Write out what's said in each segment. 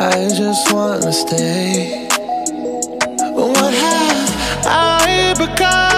I just wanna stay. What have I become?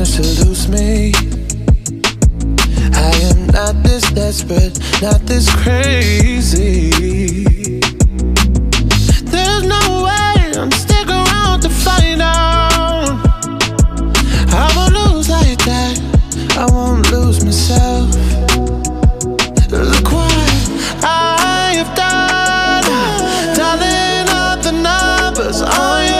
Manage to lose me? I am not this desperate, not this crazy. There's no way I'm stick around to find out. I won't lose like that. I won't lose myself. Look what I have done. Dialing up the numbers, oh yeah.